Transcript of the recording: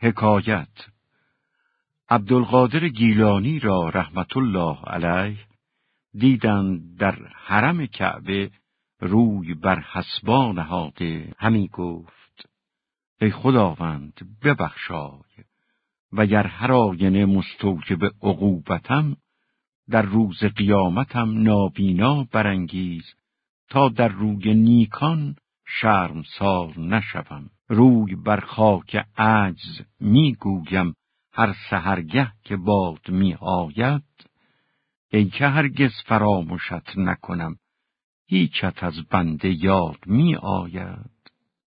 حکایت. عبدالقادر گیلانی را رحمت الله علیه دیدند در حرم کعبه روی بر حسبا نهاده همی گفت ای خداوند ببخشای و گر هر آینه مستوجب عقوبتم در روز قیامتم نابینا برانگیز تا در روی نیکان شرمسار نشوم. روی بر خاک عجز می‌گویم. هر سهرگه که باد می آید ای که هرگز فراموشت نکنم. هیچت از بنده یاد می آید